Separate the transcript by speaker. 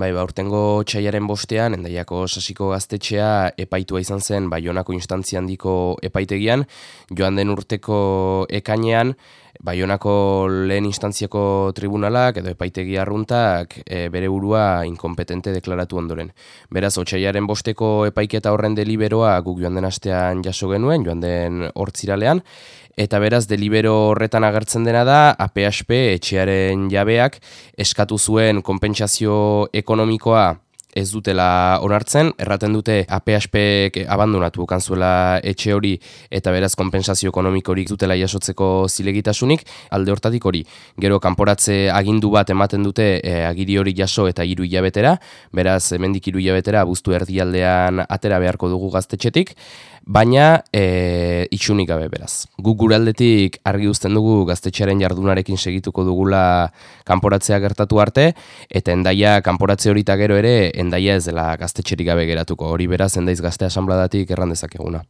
Speaker 1: Bai, ba, urtengo txaiaren bostean, endaiako sasiko gaztetxea epaitua izan zen Baionako instantzia handiko epaitegian, joan den urteko ekainean, Baionako lehen instantziako tribunalak edo epaitegi arruntak e, bere burua inkompetente deklaratu ondoren. Beraz, otxaiaren bosteko epaiketa horren deliberoa guk joan den astean jaso genuen, joan den hortziralean, eta beraz delibero horretan agertzen dena da APHP etxearen jabeak eskatu zuen konpentsazio ekonomikoa ekonomikoa ez dutela onartzen, erraten dute APHP abandonatu kanzuela etxe hori eta beraz konpensazio ekonomikorik dutela jasotzeko zilegitasunik, alde hortatik hori. Gero kanporatze agindu bat ematen dute e, agiri hori jaso eta hiru hilabetera, beraz hemendik hiru hilabetera buztu erdialdean atera beharko dugu gaztetxetik, baina e, itxunik gabe beraz. Guk guraldetik argi uzten dugu gaztetxearen jardunarekin segituko dugula kanporatzea gertatu arte, eta endaia kanporatze hori gero ere, endaia ez dela gaztetxerik gabe geratuko. Hori beraz, endaiz gazte asambladatik erran dezakeguna.